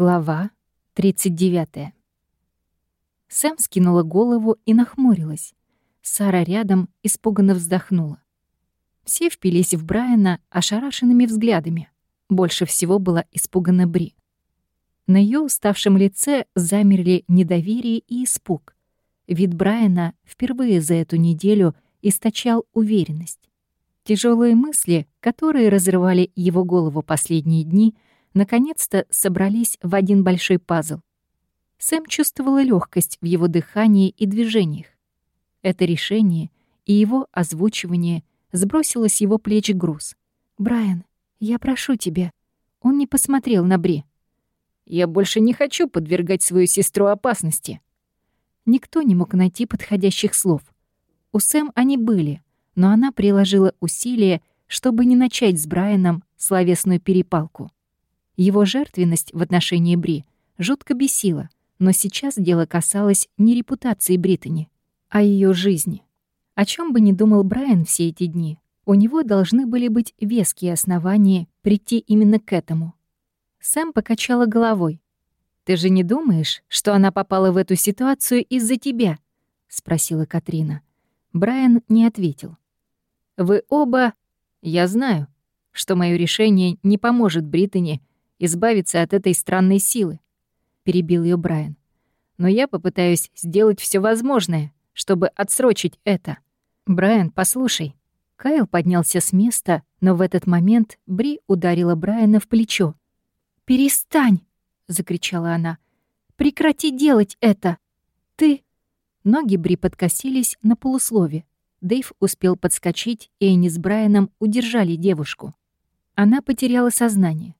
Глава 39. Сэм скинула голову и нахмурилась. Сара рядом испуганно вздохнула. Все впились в Брайана ошарашенными взглядами. Больше всего была испугана Бри. На ее уставшем лице замерли недоверие и испуг. Вид Брайана впервые за эту неделю источал уверенность. Тяжелые мысли, которые разрывали его голову последние дни — наконец-то собрались в один большой пазл. Сэм чувствовала легкость в его дыхании и движениях. Это решение и его озвучивание сбросило с его плеч груз. «Брайан, я прошу тебя». Он не посмотрел на Бри. «Я больше не хочу подвергать свою сестру опасности». Никто не мог найти подходящих слов. У Сэм они были, но она приложила усилия, чтобы не начать с Брайаном словесную перепалку. Его жертвенность в отношении Бри жутко бесила, но сейчас дело касалось не репутации Британи, а ее жизни. О чем бы ни думал Брайан все эти дни, у него должны были быть веские основания прийти именно к этому. Сэм покачала головой. «Ты же не думаешь, что она попала в эту ситуацию из-за тебя?» — спросила Катрина. Брайан не ответил. «Вы оба...» «Я знаю, что мое решение не поможет Британи избавиться от этой странной силы», — перебил ее Брайан. «Но я попытаюсь сделать все возможное, чтобы отсрочить это. Брайан, послушай». Кайл поднялся с места, но в этот момент Бри ударила Брайана в плечо. «Перестань!» — закричала она. «Прекрати делать это! Ты...» Ноги Бри подкосились на полуслове. Дэйв успел подскочить, и они с Брайаном удержали девушку. Она потеряла сознание.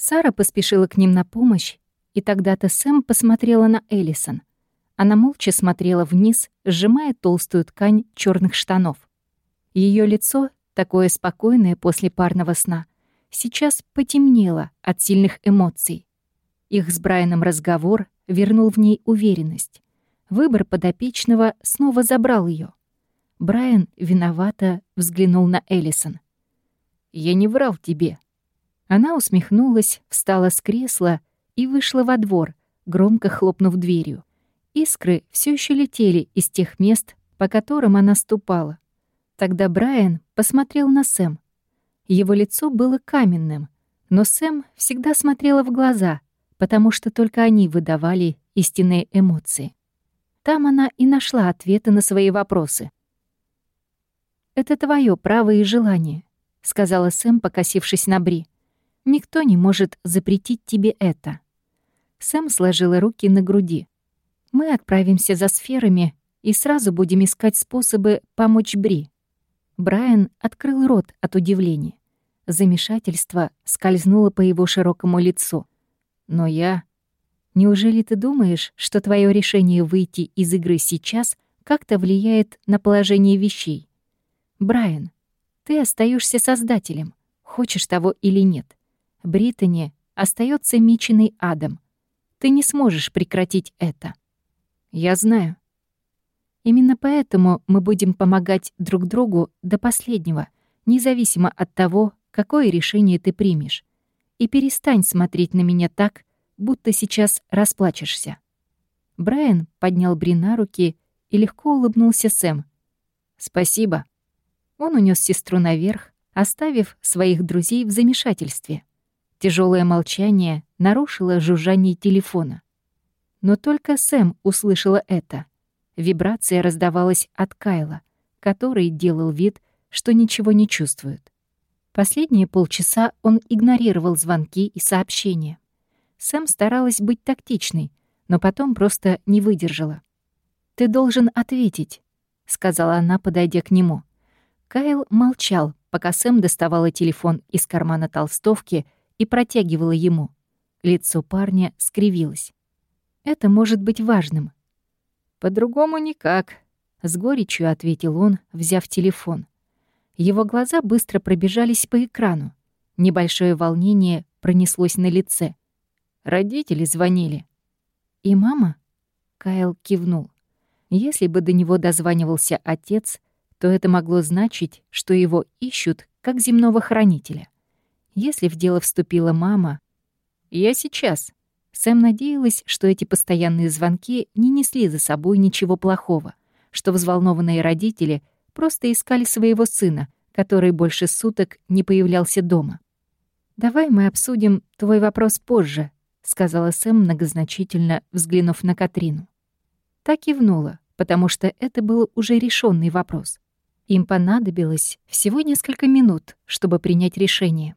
Сара поспешила к ним на помощь, и тогда-то Сэм посмотрела на Эллисон. Она молча смотрела вниз, сжимая толстую ткань черных штанов. Ее лицо, такое спокойное после парного сна, сейчас потемнело от сильных эмоций. Их с Брайаном разговор вернул в ней уверенность. Выбор подопечного снова забрал ее. Брайан виновато взглянул на Эллисон. «Я не врал тебе», она усмехнулась, встала с кресла и вышла во двор, громко хлопнув дверью. Искры все еще летели из тех мест, по которым она ступала. Тогда Брайан посмотрел на Сэм. Его лицо было каменным, но Сэм всегда смотрела в глаза, потому что только они выдавали истинные эмоции. Там она и нашла ответы на свои вопросы. «Это твое право и желание», — сказала Сэм, покосившись на Бри. Никто не может запретить тебе это». Сэм сложила руки на груди. «Мы отправимся за сферами и сразу будем искать способы помочь Бри». Брайан открыл рот от удивления. Замешательство скользнуло по его широкому лицу. «Но я...» «Неужели ты думаешь, что твое решение выйти из игры сейчас как-то влияет на положение вещей? Брайан, ты остаешься создателем, хочешь того или нет. Британи остается меченый адом. Ты не сможешь прекратить это. Я знаю. Именно поэтому мы будем помогать друг другу до последнего, независимо от того, какое решение ты примешь. И перестань смотреть на меня так, будто сейчас расплачешься. Брайан поднял Бри на руки и легко улыбнулся Сэм. «Спасибо». Он унес сестру наверх, оставив своих друзей в замешательстве. Тяжелое молчание нарушило жужжание телефона. Но только Сэм услышала это. Вибрация раздавалась от Кайла, который делал вид, что ничего не чувствует. Последние полчаса он игнорировал звонки и сообщения. Сэм старалась быть тактичной, но потом просто не выдержала. «Ты должен ответить», — сказала она, подойдя к нему. Кайл молчал, пока Сэм доставала телефон из кармана толстовки — и протягивала ему. Лицо парня скривилось. «Это может быть важным». «По-другому никак», — с горечью ответил он, взяв телефон. Его глаза быстро пробежались по экрану. Небольшое волнение пронеслось на лице. Родители звонили. «И мама?» — Кайл кивнул. Если бы до него дозванивался отец, то это могло значить, что его ищут как земного хранителя. Если в дело вступила мама... «Я сейчас», Сэм надеялась, что эти постоянные звонки не несли за собой ничего плохого, что взволнованные родители просто искали своего сына, который больше суток не появлялся дома. «Давай мы обсудим твой вопрос позже», — сказала Сэм многозначительно, взглянув на Катрину. Так кивнула, потому что это был уже решенный вопрос. Им понадобилось всего несколько минут, чтобы принять решение.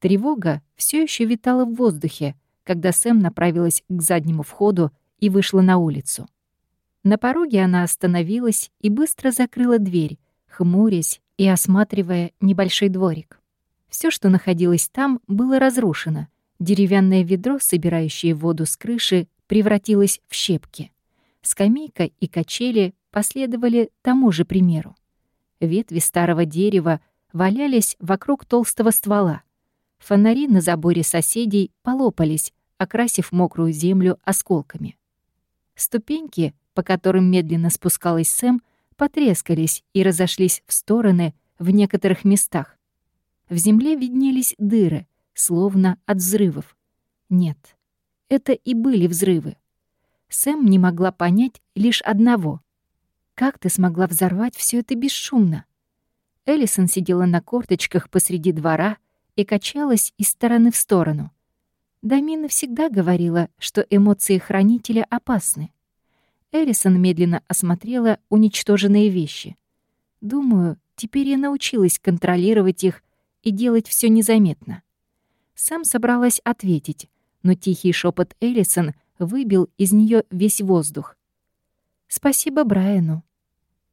Тревога все еще витала в воздухе, когда Сэм направилась к заднему входу и вышла на улицу. На пороге она остановилась и быстро закрыла дверь, хмурясь и осматривая небольшой дворик. Все, что находилось там, было разрушено. Деревянное ведро, собирающее воду с крыши, превратилось в щепки. Скамейка и качели последовали тому же примеру. Ветви старого дерева валялись вокруг толстого ствола. Фонари на заборе соседей полопались, окрасив мокрую землю осколками. Ступеньки, по которым медленно спускалась Сэм, потрескались и разошлись в стороны в некоторых местах. В земле виднелись дыры, словно от взрывов. Нет, это и были взрывы. Сэм не могла понять лишь одного. Как ты смогла взорвать все это бесшумно? Эллисон сидела на корточках посреди двора и качалась из стороны в сторону. Дамина всегда говорила, что эмоции хранителя опасны. Эллисон медленно осмотрела уничтоженные вещи. Думаю, теперь я научилась контролировать их и делать все незаметно. Сам собралась ответить, но тихий шепот Эллисон выбил из нее весь воздух. «Спасибо Брайану».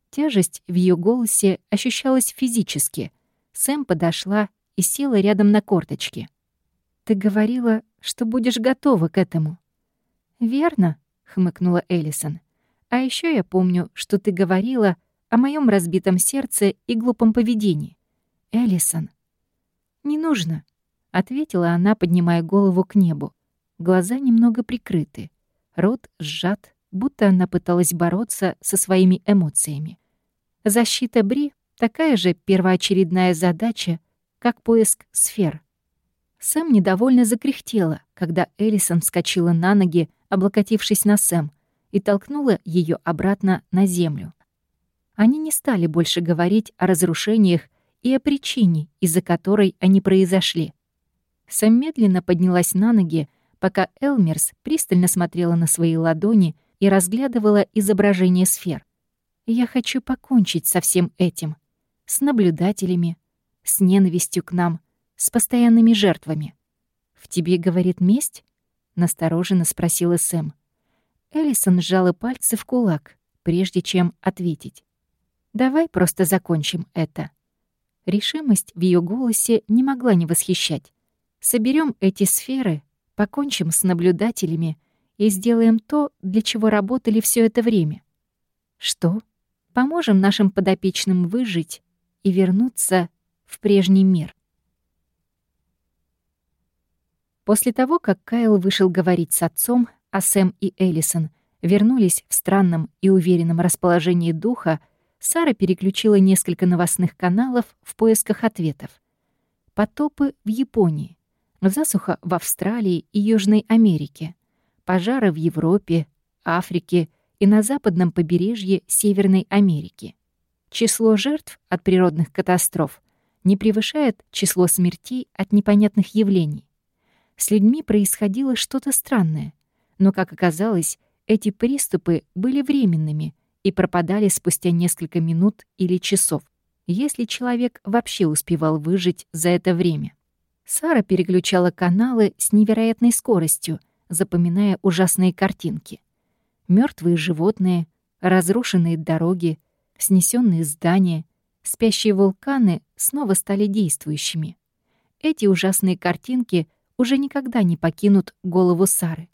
Тяжесть в ее голосе ощущалась физически. Сэм подошла и села рядом на корточки. «Ты говорила, что будешь готова к этому». «Верно», — хмыкнула Эллисон. «А еще я помню, что ты говорила о моем разбитом сердце и глупом поведении. Эллисон». «Не нужно», — ответила она, поднимая голову к небу. Глаза немного прикрыты, рот сжат, будто она пыталась бороться со своими эмоциями. Защита Бри — такая же первоочередная задача, как поиск сфер. Сэм недовольно закряхтела, когда Элисон вскочила на ноги, облокотившись на Сэм, и толкнула ее обратно на землю. Они не стали больше говорить о разрушениях и о причине, из-за которой они произошли. Сэм медленно поднялась на ноги, пока Элмерс пристально смотрела на свои ладони и разглядывала изображение сфер. «Я хочу покончить со всем этим. С наблюдателями, с ненавистью к нам, с постоянными жертвами. «В тебе, — говорит, — месть?» — настороженно спросила Сэм. Эллисон сжала пальцы в кулак, прежде чем ответить. «Давай просто закончим это». Решимость в ее голосе не могла не восхищать. Соберем эти сферы, покончим с наблюдателями и сделаем то, для чего работали все это время. Что? Поможем нашим подопечным выжить и вернуться в прежний мир. После того, как Кайл вышел говорить с отцом, а Сэм и Эллисон вернулись в странном и уверенном расположении духа, Сара переключила несколько новостных каналов в поисках ответов. Потопы в Японии, засуха в Австралии и Южной Америке, пожары в Европе, Африке и на западном побережье Северной Америки. Число жертв от природных катастроф не превышает число смертей от непонятных явлений. С людьми происходило что-то странное, но, как оказалось, эти приступы были временными и пропадали спустя несколько минут или часов, если человек вообще успевал выжить за это время. Сара переключала каналы с невероятной скоростью, запоминая ужасные картинки. Мертвые животные, разрушенные дороги, снесенные здания, спящие вулканы снова стали действующими. Эти ужасные картинки уже никогда не покинут голову Сары.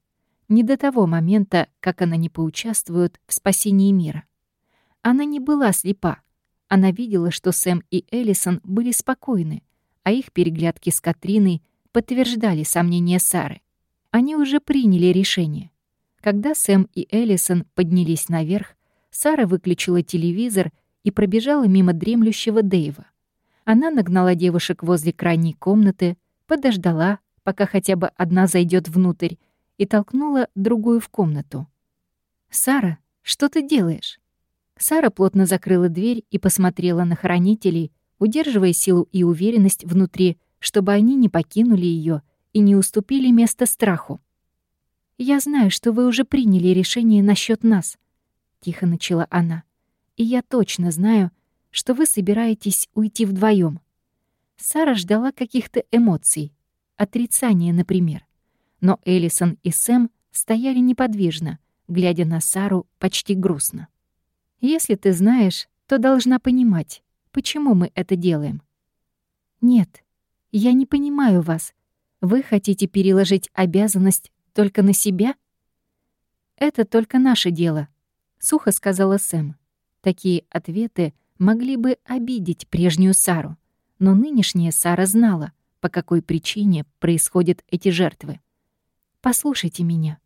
Не до того момента, как она не поучаствует в спасении мира. Она не была слепа. Она видела, что Сэм и Эллисон были спокойны, а их переглядки с Катриной подтверждали сомнения Сары. Они уже приняли решение. Когда Сэм и Эллисон поднялись наверх, Сара выключила телевизор и пробежала мимо дремлющего Дэйва. Она нагнала девушек возле крайней комнаты, подождала, пока хотя бы одна зайдет внутрь, и толкнула другую в комнату. «Сара, что ты делаешь?» Сара плотно закрыла дверь и посмотрела на хранителей, удерживая силу и уверенность внутри, чтобы они не покинули ее и не уступили место страху. «Я знаю, что вы уже приняли решение насчет нас», — тихо начала она. «И я точно знаю, что вы собираетесь уйти вдвоем. Сара ждала каких-то эмоций, отрицания, например. Но Эллисон и Сэм стояли неподвижно, глядя на Сару почти грустно. «Если ты знаешь, то должна понимать, почему мы это делаем». «Нет, я не понимаю вас. Вы хотите переложить обязанность только на себя?» «Это только наше дело», — сухо сказала Сэм. Такие ответы могли бы обидеть прежнюю Сару, но нынешняя Сара знала, по какой причине происходят эти жертвы. Послушайте меня».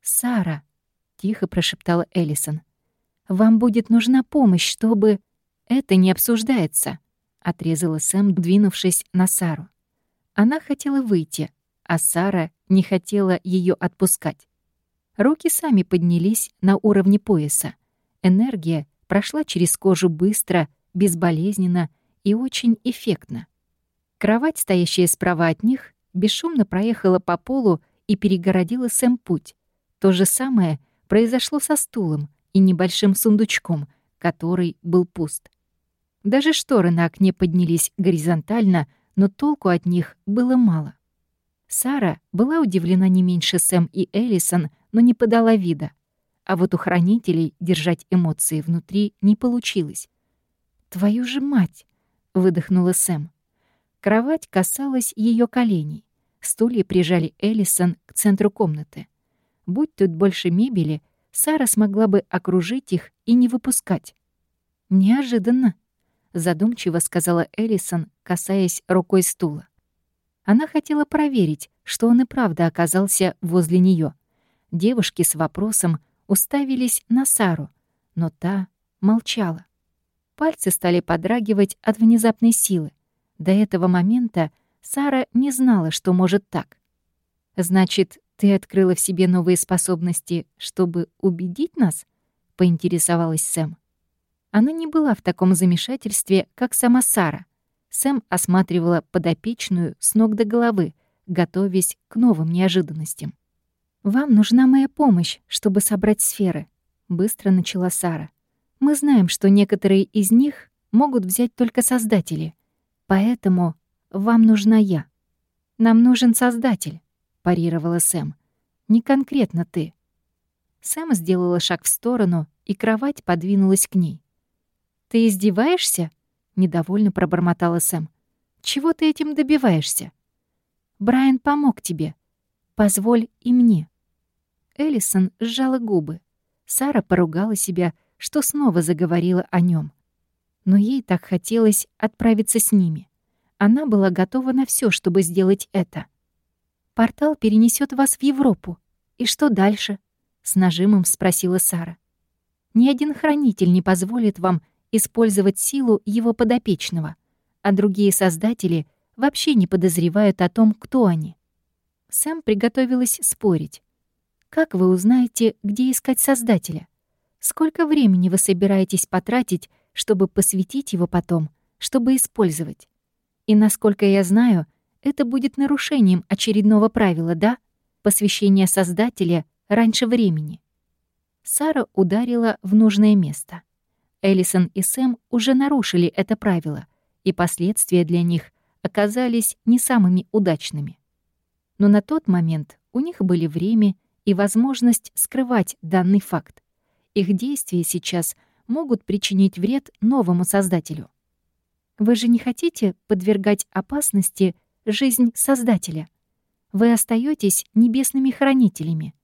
«Сара», — тихо прошептала Эллисон, — «вам будет нужна помощь, чтобы...» «Это не обсуждается», — отрезала Сэм, двинувшись на Сару. Она хотела выйти, а Сара не хотела ее отпускать. Руки сами поднялись на уровне пояса. Энергия прошла через кожу быстро, безболезненно и очень эффектно. Кровать, стоящая справа от них, бесшумно проехала по полу и перегородила Сэм путь. То же самое произошло со стулом и небольшим сундучком, который был пуст. Даже шторы на окне поднялись горизонтально, но толку от них было мало. Сара была удивлена не меньше Сэм и Эллисон, но не подала вида. А вот у хранителей держать эмоции внутри не получилось. «Твою же мать!» — выдохнула Сэм. Кровать касалась ее коленей. Стулья прижали Эллисон к центру комнаты. Будь тут больше мебели, Сара смогла бы окружить их и не выпускать. «Неожиданно», — задумчиво сказала Эллисон, касаясь рукой стула. Она хотела проверить, что он и правда оказался возле нее. Девушки с вопросом уставились на Сару, но та молчала. Пальцы стали подрагивать от внезапной силы. До этого момента Сара не знала, что может так. «Значит, ты открыла в себе новые способности, чтобы убедить нас?» — поинтересовалась Сэм. Она не была в таком замешательстве, как сама Сара. Сэм осматривала подопечную с ног до головы, готовясь к новым неожиданностям. «Вам нужна моя помощь, чтобы собрать сферы», — быстро начала Сара. «Мы знаем, что некоторые из них могут взять только создатели, поэтому вам нужна я. Нам нужен создатель, парировала Сэм. Не конкретно ты. Сэм сделала шаг в сторону, и кровать подвинулась к ней. Ты издеваешься? недовольно пробормотала Сэм. Чего ты этим добиваешься? Брайан помог тебе. Позволь и мне. Эллисон сжала губы. Сара поругала себя, что снова заговорила о нем. Но ей так хотелось отправиться с ними. Она была готова на все, чтобы сделать это. «Портал перенесет вас в Европу. И что дальше?» — с нажимом спросила Сара. «Ни один хранитель не позволит вам использовать силу его подопечного, а другие создатели вообще не подозревают о том, кто они». Сэм приготовилась спорить. «Как вы узнаете, где искать Создателя? Сколько времени вы собираетесь потратить, чтобы посвятить его потом, чтобы использовать? И, насколько я знаю, это будет нарушением очередного правила, да? Посвящение Создателя раньше времени. Сара ударила в нужное место. Эллисон и Сэм уже нарушили это правило, и последствия для них оказались не самыми удачными. Но на тот момент у них были время и возможность скрывать данный факт. Их действия сейчас могут причинить вред новому Создателю. Вы же не хотите подвергать опасности жизнь Создателя? Вы остаетесь небесными хранителями.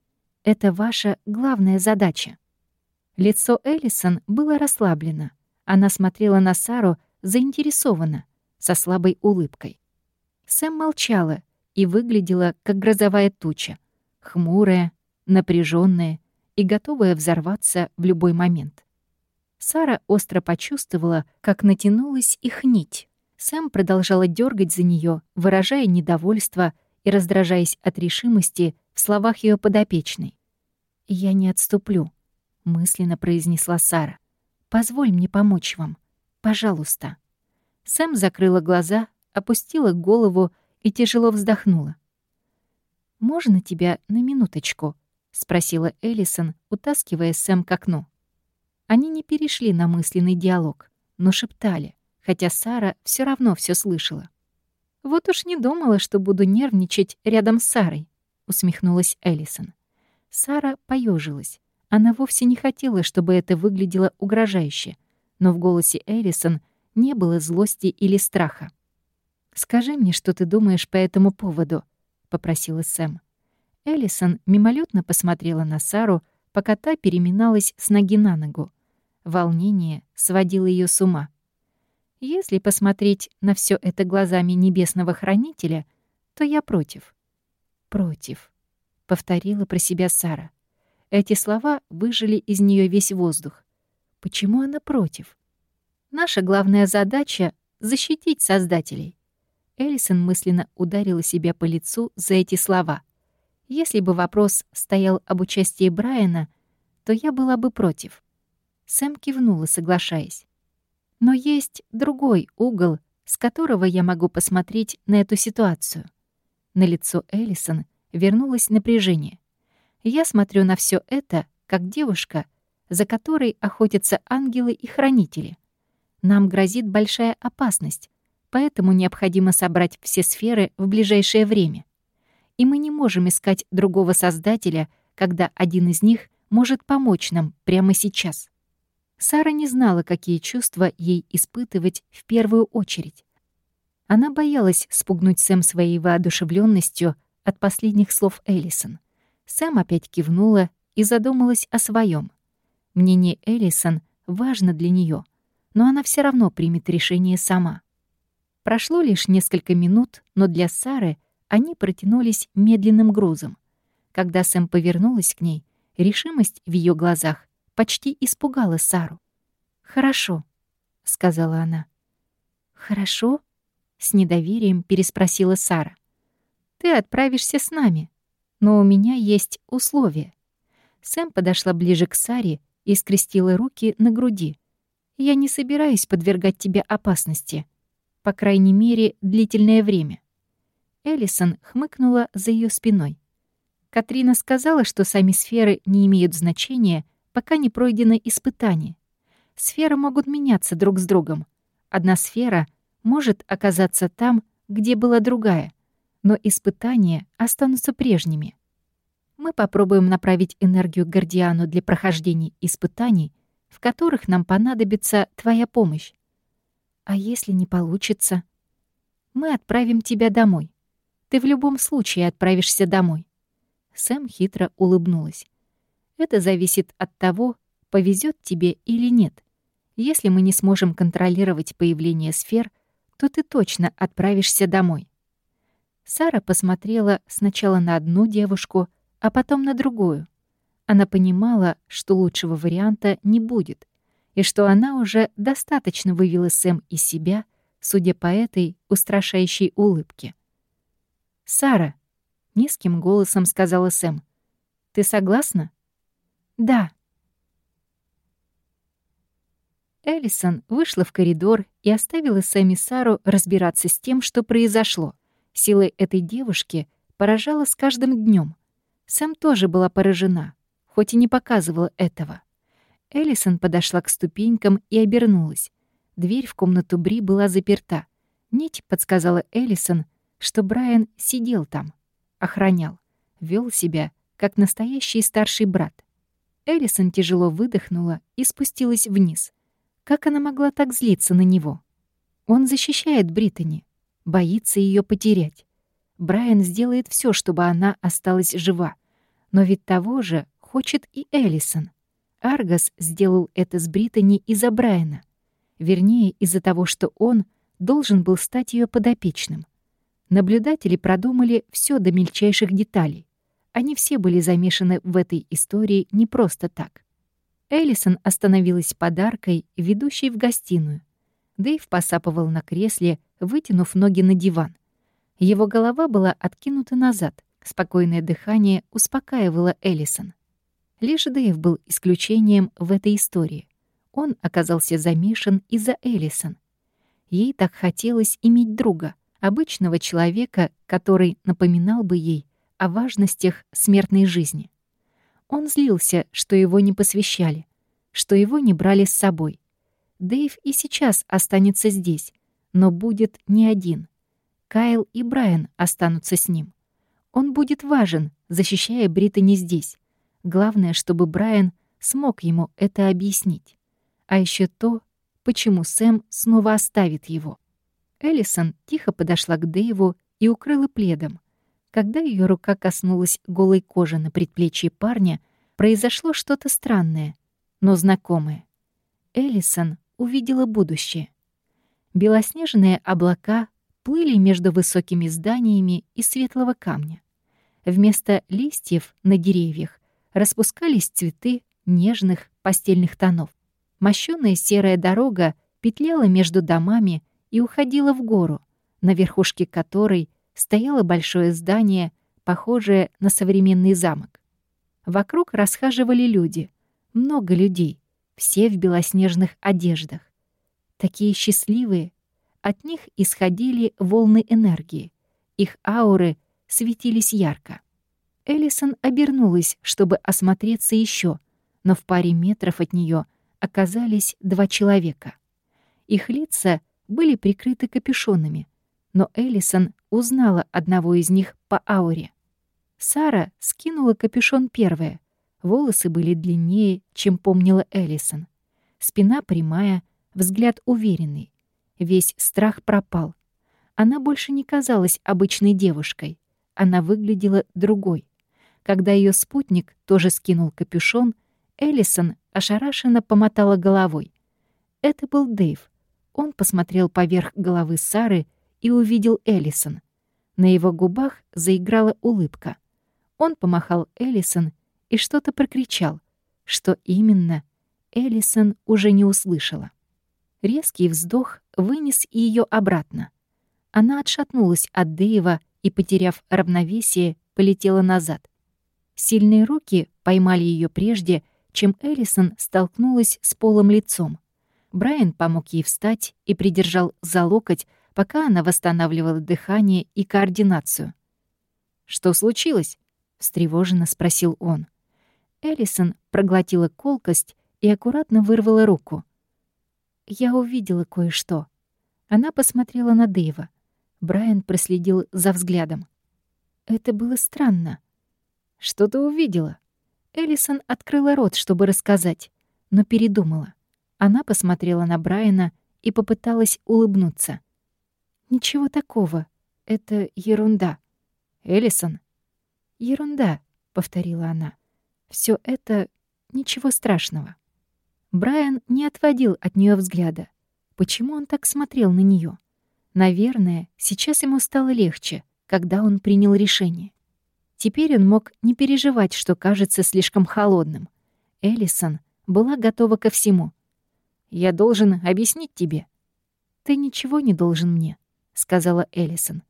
Это ваша главная задача. Лицо Эллисон было расслаблено. Она смотрела на Сару заинтересованно, со слабой улыбкой. Сэм молчала и выглядела, как грозовая туча, хмурая, напряженная и готовая взорваться в любой момент. Сара остро почувствовала, как натянулась их нить. Сэм продолжала дергать за нее, выражая недовольство и раздражаясь от решимости в словах ее подопечной. «Я не отступлю», — мысленно произнесла Сара. «Позволь мне помочь вам. Пожалуйста». Сэм закрыла глаза, опустила голову и тяжело вздохнула. «Можно тебя на минуточку?» — спросила Эллисон, утаскивая Сэм к окну. Они не перешли на мысленный диалог, но шептали, хотя Сара все равно все слышала. «Вот уж не думала, что буду нервничать рядом с Сарой», — усмехнулась Эллисон. Сара поежилась. Она вовсе не хотела, чтобы это выглядело угрожающе, но в голосе Эллисон не было злости или страха. «Скажи мне, что ты думаешь по этому поводу», — попросила Сэм. Эллисон мимолетно посмотрела на Сару, пока та переминалась с ноги на ногу. Волнение сводило ее с ума. Если посмотреть на все это глазами небесного хранителя, то я против. Против повторила про себя Сара. Эти слова выжили из нее весь воздух. Почему она против? Наша главная задача — защитить создателей. Эллисон мысленно ударила себя по лицу за эти слова. Если бы вопрос стоял об участии Брайана, то я была бы против. Сэм кивнула, соглашаясь. Но есть другой угол, с которого я могу посмотреть на эту ситуацию. На лицо Эллисон — вернулось напряжение. Я смотрю на все это, как девушка, за которой охотятся ангелы и хранители. Нам грозит большая опасность, поэтому необходимо собрать все сферы в ближайшее время. И мы не можем искать другого создателя, когда один из них может помочь нам прямо сейчас. Сара не знала, какие чувства ей испытывать в первую очередь. Она боялась спугнуть Сэм своей воодушевленностью от последних слов Эллисон. Сэм опять кивнула и задумалась о своем. Мнение Эллисон важно для нее, но она все равно примет решение сама. Прошло лишь несколько минут, но для Сары они протянулись медленным грузом. Когда Сэм повернулась к ней, решимость в ее глазах почти испугала Сару. «Хорошо», — сказала она. «Хорошо?» — с недоверием переспросила Сара ты отправишься с нами. Но у меня есть условия». Сэм подошла ближе к Саре и скрестила руки на груди. «Я не собираюсь подвергать тебя опасности. По крайней мере, длительное время». Эллисон хмыкнула за ее спиной. Катрина сказала, что сами сферы не имеют значения, пока не пройдено испытание. Сферы могут меняться друг с другом. Одна сфера может оказаться там, где была другая но испытания останутся прежними. Мы попробуем направить энергию Гордиану для прохождения испытаний, в которых нам понадобится твоя помощь. А если не получится? Мы отправим тебя домой. Ты в любом случае отправишься домой. Сэм хитро улыбнулась. Это зависит от того, повезет тебе или нет. Если мы не сможем контролировать появление сфер, то ты точно отправишься домой. Сара посмотрела сначала на одну девушку, а потом на другую. Она понимала, что лучшего варианта не будет, и что она уже достаточно вывела Сэм из себя, судя по этой устрашающей улыбке. «Сара», — низким голосом сказала Сэм, — «ты согласна?» «Да». Эллисон вышла в коридор и оставила Сэм и Сару разбираться с тем, что произошло. Силой этой девушки поражала с каждым днем. Сэм тоже была поражена, хоть и не показывала этого. Эллисон подошла к ступенькам и обернулась. Дверь в комнату Бри была заперта. Нить подсказала Эллисон, что Брайан сидел там, охранял, вел себя как настоящий старший брат. Эллисон тяжело выдохнула и спустилась вниз. Как она могла так злиться на него? Он защищает Британи, боится ее потерять. Брайан сделает все, чтобы она осталась жива. Но ведь того же хочет и Эллисон. Аргас сделал это с Британи из-за Брайана. Вернее, из-за того, что он должен был стать ее подопечным. Наблюдатели продумали все до мельчайших деталей. Они все были замешаны в этой истории не просто так. Эллисон остановилась подаркой, ведущей в гостиную. Дэйв посапывал на кресле, вытянув ноги на диван. Его голова была откинута назад. Спокойное дыхание успокаивало Эллисон. Лишь Дэйв был исключением в этой истории. Он оказался замешан из-за Эллисон. Ей так хотелось иметь друга, обычного человека, который напоминал бы ей о важностях смертной жизни. Он злился, что его не посвящали, что его не брали с собой. Дэйв и сейчас останется здесь, но будет не один. Кайл и Брайан останутся с ним. Он будет важен, защищая Британи здесь. Главное, чтобы Брайан смог ему это объяснить. А еще то, почему Сэм снова оставит его. Эллисон тихо подошла к Дэйву и укрыла пледом. Когда ее рука коснулась голой кожи на предплечье парня, произошло что-то странное, но знакомое. Эллисон увидела будущее. Белоснежные облака плыли между высокими зданиями из светлого камня. Вместо листьев на деревьях распускались цветы нежных постельных тонов. Мощёная серая дорога петляла между домами и уходила в гору, на верхушке которой стояло большое здание, похожее на современный замок. Вокруг расхаживали люди, много людей, все в белоснежных одеждах. Такие счастливые, от них исходили волны энергии, их ауры светились ярко. Эллисон обернулась, чтобы осмотреться еще, но в паре метров от нее оказались два человека. Их лица были прикрыты капюшонами, но Эллисон узнала одного из них по ауре. Сара скинула капюшон первая. Волосы были длиннее, чем помнила Эллисон. Спина прямая, взгляд уверенный. Весь страх пропал. Она больше не казалась обычной девушкой. Она выглядела другой. Когда ее спутник тоже скинул капюшон, Эллисон ошарашенно помотала головой. Это был Дэйв. Он посмотрел поверх головы Сары и увидел Эллисон. На его губах заиграла улыбка. Он помахал Эллисон и что-то прокричал. Что именно, Эллисон уже не услышала. Резкий вздох вынес ее обратно. Она отшатнулась от Дэйва и, потеряв равновесие, полетела назад. Сильные руки поймали ее прежде, чем Эллисон столкнулась с полом лицом. Брайан помог ей встать и придержал за локоть, пока она восстанавливала дыхание и координацию. «Что случилось?» — встревоженно спросил он. Эллисон проглотила колкость и аккуратно вырвала руку. Я увидела кое-что. Она посмотрела на Дэйва. Брайан проследил за взглядом. Это было странно. Что ты увидела? Эллисон открыла рот, чтобы рассказать, но передумала. Она посмотрела на Брайана и попыталась улыбнуться. «Ничего такого. Это ерунда». «Эллисон?» «Ерунда», — повторила она. Все это ничего страшного». Брайан не отводил от нее взгляда. Почему он так смотрел на нее? Наверное, сейчас ему стало легче, когда он принял решение. Теперь он мог не переживать, что кажется слишком холодным. Эллисон была готова ко всему. «Я должен объяснить тебе». «Ты ничего не должен мне», — сказала Эллисон.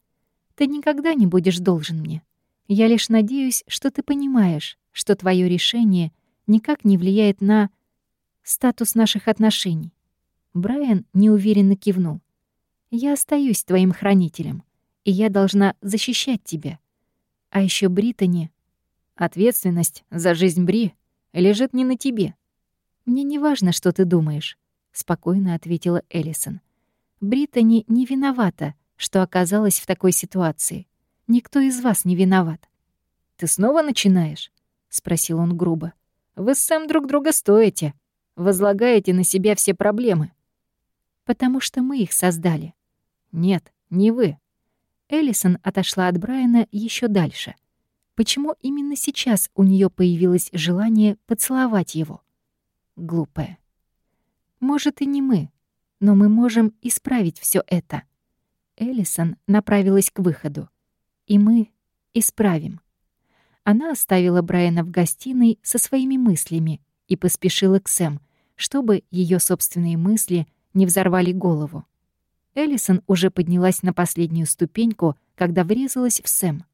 «Ты никогда не будешь должен мне. Я лишь надеюсь, что ты понимаешь, что твое решение никак не влияет на статус наших отношений. Брайан неуверенно кивнул. «Я остаюсь твоим хранителем, и я должна защищать тебя. А еще Британи...» «Ответственность за жизнь Бри лежит не на тебе». «Мне не важно, что ты думаешь», — спокойно ответила Эллисон. «Британи не виновата, что оказалась в такой ситуации. Никто из вас не виноват». «Ты снова начинаешь?» — спросил он грубо. «Вы с Сэм друг друга стоите» возлагаете на себя все проблемы. Потому что мы их создали. Нет, не вы. Эллисон отошла от Брайана еще дальше. Почему именно сейчас у нее появилось желание поцеловать его? Глупая. Может, и не мы, но мы можем исправить все это. Эллисон направилась к выходу. И мы исправим. Она оставила Брайана в гостиной со своими мыслями и поспешила к Сэм, чтобы ее собственные мысли не взорвали голову. Эллисон уже поднялась на последнюю ступеньку, когда врезалась в Сэм.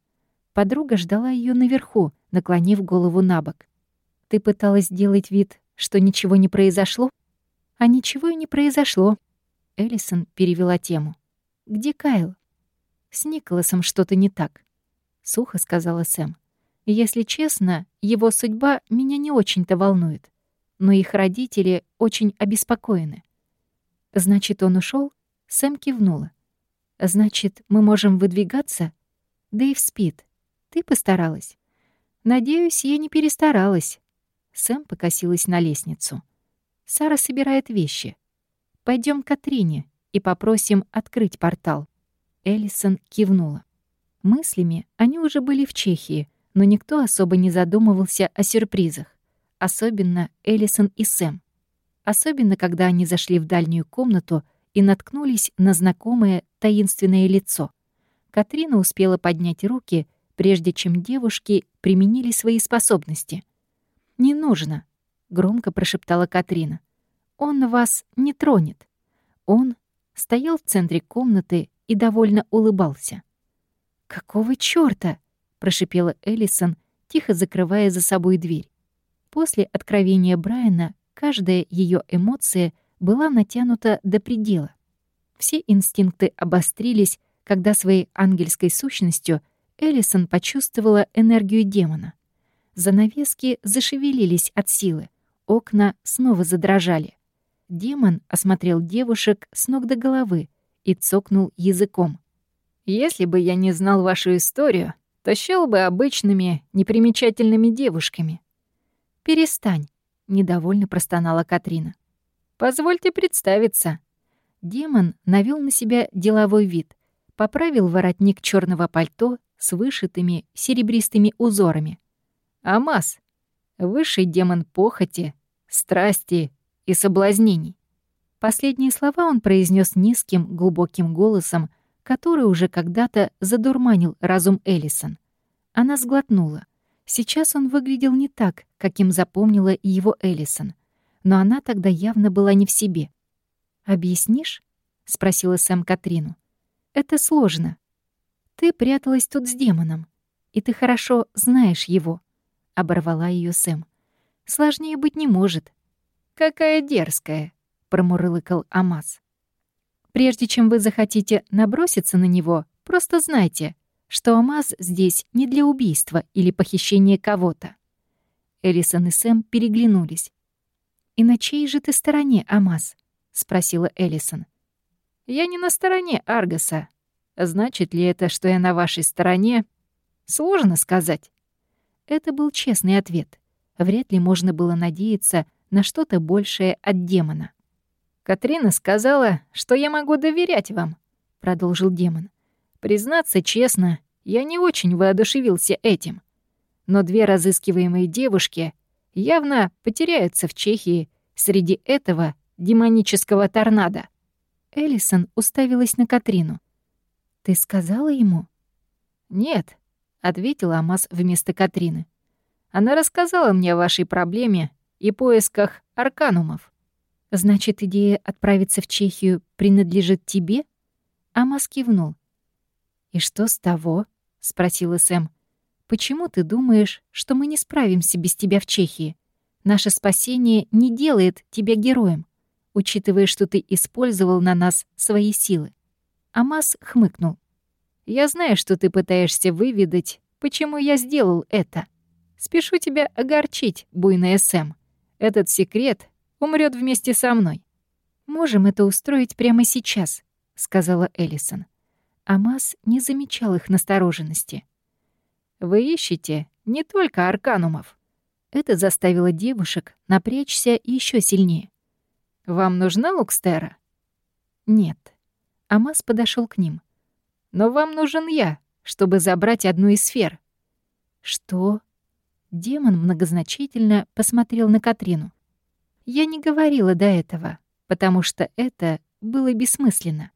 Подруга ждала ее наверху, наклонив голову на бок. «Ты пыталась сделать вид, что ничего не произошло?» «А ничего и не произошло». Эллисон перевела тему. «Где Кайл?» «С Николасом что-то не так», — сухо сказала Сэм. «Если честно, его судьба меня не очень-то волнует, но их родители очень обеспокоены». «Значит, он ушел? Сэм кивнула. «Значит, мы можем выдвигаться?» «Дэйв спит. Ты постаралась?» «Надеюсь, я не перестаралась». Сэм покосилась на лестницу. «Сара собирает вещи. Пойдем к Катрине и попросим открыть портал». Эллисон кивнула. Мыслями они уже были в Чехии, но никто особо не задумывался о сюрпризах. Особенно Эллисон и Сэм. Особенно, когда они зашли в дальнюю комнату и наткнулись на знакомое таинственное лицо. Катрина успела поднять руки, прежде чем девушки применили свои способности. «Не нужно», — громко прошептала Катрина. «Он вас не тронет». Он стоял в центре комнаты и довольно улыбался. «Какого чёрта?» — прошипела Эллисон, тихо закрывая за собой дверь. После откровения Брайана каждая ее эмоция была натянута до предела. Все инстинкты обострились, когда своей ангельской сущностью Эллисон почувствовала энергию демона. Занавески зашевелились от силы, окна снова задрожали. Демон осмотрел девушек с ног до головы и цокнул языком. «Если бы я не знал вашу историю, то счёл бы обычными, непримечательными девушками». «Перестань», — недовольно простонала Катрина. «Позвольте представиться». Демон навел на себя деловой вид, поправил воротник черного пальто с вышитыми серебристыми узорами. «Амаз, высший демон похоти, страсти и соблазнений». Последние слова он произнес низким, глубоким голосом, который уже когда-то задурманил разум Эллисон. Она сглотнула. Сейчас он выглядел не так, каким запомнила его Эллисон. Но она тогда явно была не в себе. «Объяснишь?» — спросила Сэм Катрину. «Это сложно. Ты пряталась тут с демоном, и ты хорошо знаешь его», — оборвала ее Сэм. «Сложнее быть не может». «Какая дерзкая!» — промурлыкал Амаз. «Прежде чем вы захотите наброситься на него, просто знайте, что Амаз здесь не для убийства или похищения кого-то». Элисон и Сэм переглянулись. «И на чьей же ты стороне, Амаз?» — спросила Элисон. «Я не на стороне Аргаса. Значит ли это, что я на вашей стороне? Сложно сказать». Это был честный ответ. Вряд ли можно было надеяться на что-то большее от демона. «Катрина сказала, что я могу доверять вам», — продолжил демон. «Признаться честно, я не очень воодушевился этим. Но две разыскиваемые девушки явно потеряются в Чехии среди этого демонического торнадо». Эллисон уставилась на Катрину. «Ты сказала ему?» «Нет», — ответила Амаз вместо Катрины. «Она рассказала мне о вашей проблеме и поисках арканумов». «Значит, идея отправиться в Чехию принадлежит тебе?» Амос кивнул. «И что с того?» — спросила Сэм. «Почему ты думаешь, что мы не справимся без тебя в Чехии? Наше спасение не делает тебя героем, учитывая, что ты использовал на нас свои силы». Амаз хмыкнул. «Я знаю, что ты пытаешься выведать, почему я сделал это. Спешу тебя огорчить, буйная Сэм. Этот секрет умрет вместе со мной. «Можем это устроить прямо сейчас», — сказала Эллисон. Амаз не замечал их настороженности. «Вы ищете не только арканумов». Это заставило девушек напрячься еще сильнее. «Вам нужна Лукстера?» «Нет». Амаз подошел к ним. «Но вам нужен я, чтобы забрать одну из сфер». «Что?» Демон многозначительно посмотрел на Катрину. Я не говорила до этого, потому что это было бессмысленно.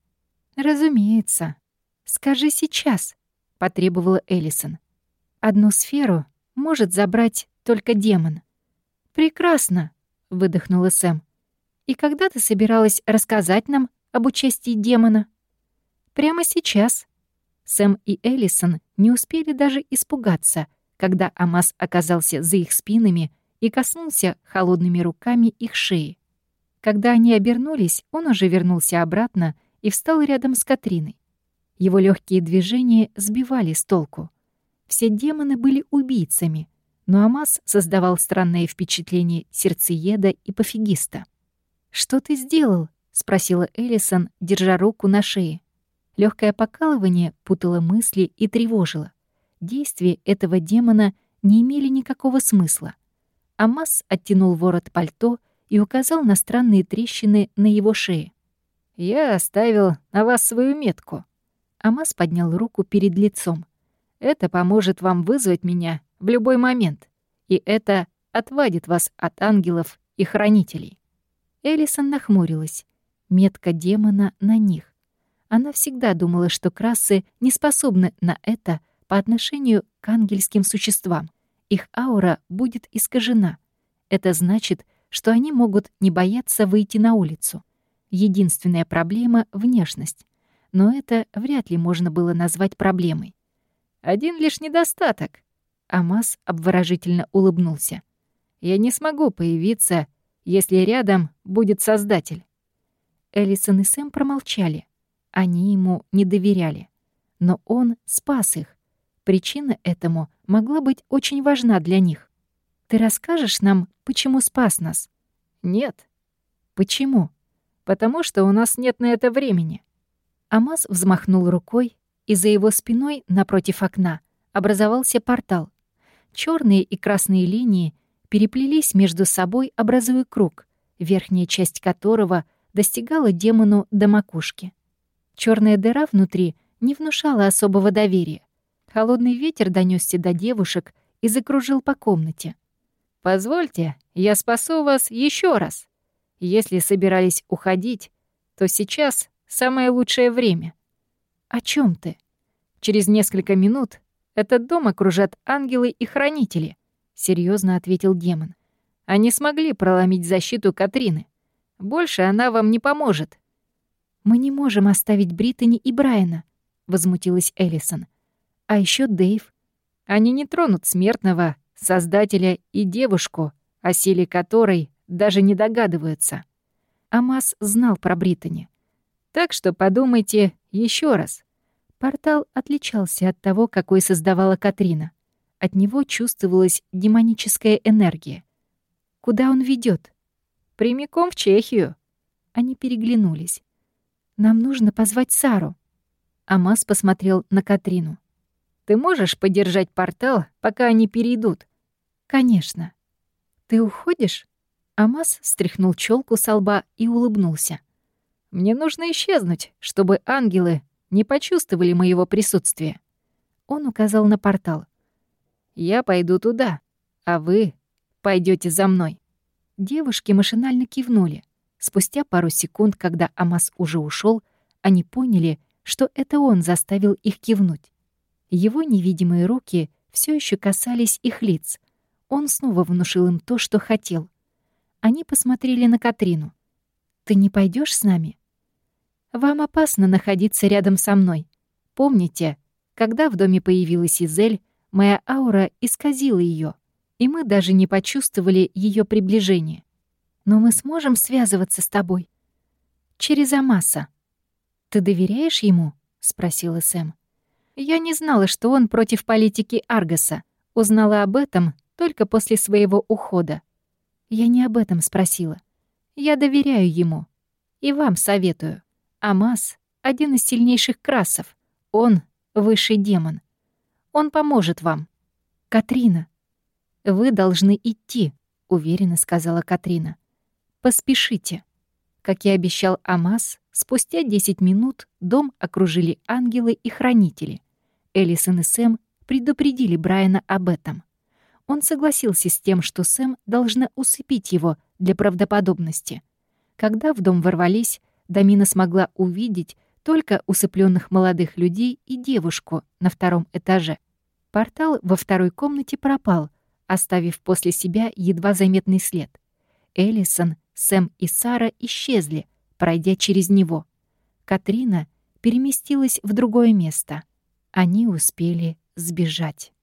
«Разумеется. Скажи сейчас», — потребовала Эллисон. «Одну сферу может забрать только демон». «Прекрасно», — выдохнула Сэм. «И когда ты собиралась рассказать нам об участии демона?» «Прямо сейчас». Сэм и Эллисон не успели даже испугаться, когда Амаз оказался за их спинами и коснулся холодными руками их шеи. Когда они обернулись, он уже вернулся обратно и встал рядом с Катриной. Его легкие движения сбивали с толку. Все демоны были убийцами, но Амаз создавал странное впечатление сердцееда и пофигиста. «Что ты сделал?» — спросила Эллисон, держа руку на шее. Легкое покалывание путало мысли и тревожило. Действия этого демона не имели никакого смысла. Амаз оттянул ворот пальто и указал на странные трещины на его шее. «Я оставил на вас свою метку». Амаз поднял руку перед лицом. «Это поможет вам вызвать меня в любой момент, и это отвадит вас от ангелов и хранителей». Элисон нахмурилась. Метка демона на них. Она всегда думала, что красы не способны на это по отношению к ангельским существам. Их аура будет искажена. Это значит, что они могут не бояться выйти на улицу. Единственная проблема — внешность. Но это вряд ли можно было назвать проблемой. «Один лишь недостаток», — Амаз обворожительно улыбнулся. «Я не смогу появиться, если рядом будет Создатель». Элисон и Сэм промолчали. Они ему не доверяли. Но он спас их. Причина этому могла быть очень важна для них. «Ты расскажешь нам, почему спас нас?» «Нет». «Почему?» «Потому что у нас нет на это времени». Амаз взмахнул рукой, и за его спиной, напротив окна, образовался портал. Черные и красные линии переплелись между собой, образуя круг, верхняя часть которого достигала демону до макушки. Черная дыра внутри не внушала особого доверия. Холодный ветер донесся до девушек и закружил по комнате. «Позвольте, я спасу вас еще раз. Если собирались уходить, то сейчас самое лучшее время». «О чем ты?» «Через несколько минут этот дом окружат ангелы и хранители», — серьезно ответил демон. «Они смогли проломить защиту Катрины. Больше она вам не поможет». «Мы не можем оставить Британи и Брайана», — возмутилась Эллисон. «А еще Дэйв. Они не тронут смертного, создателя и девушку, о силе которой даже не догадываются». Амаз знал про Британи. Так что подумайте еще раз. Портал отличался от того, какой создавала Катрина. От него чувствовалась демоническая энергия. Куда он ведет? Прямиком в Чехию. Они переглянулись. Нам нужно позвать Сару. Амаз посмотрел на Катрину. Ты можешь подержать портал, пока они перейдут? Конечно. Ты уходишь? Амаз стряхнул челку со лба и улыбнулся. Мне нужно исчезнуть, чтобы ангелы не почувствовали моего присутствия. Он указал на портал. Я пойду туда, а вы пойдете за мной. Девушки машинально кивнули. Спустя пару секунд, когда Амаз уже ушел, они поняли, что это он заставил их кивнуть. Его невидимые руки все еще касались их лиц. Он снова внушил им то, что хотел. Они посмотрели на Катрину. «Ты не пойдешь с нами?» Вам опасно находиться рядом со мной. Помните, когда в доме появилась Изель, моя аура исказила ее, и мы даже не почувствовали ее приближение. Но мы сможем связываться с тобой. Через Амаса. Ты доверяешь ему? спросила Сэм. Я не знала, что он против политики Аргаса. Узнала об этом только после своего ухода. Я не об этом спросила. Я доверяю ему. И вам советую. Амаз — один из сильнейших красов. Он — высший демон. Он поможет вам. Катрина, вы должны идти, уверенно сказала Катрина. Поспешите. Как и обещал Амаз, спустя 10 минут дом окружили ангелы и хранители. Элисон и Сэм предупредили Брайана об этом. Он согласился с тем, что Сэм должна усыпить его для правдоподобности. Когда в дом ворвались, Дамина смогла увидеть только усыпленных молодых людей и девушку на втором этаже. Портал во второй комнате пропал, оставив после себя едва заметный след. Эллисон, Сэм и Сара исчезли, пройдя через него. Катрина переместилась в другое место. Они успели сбежать.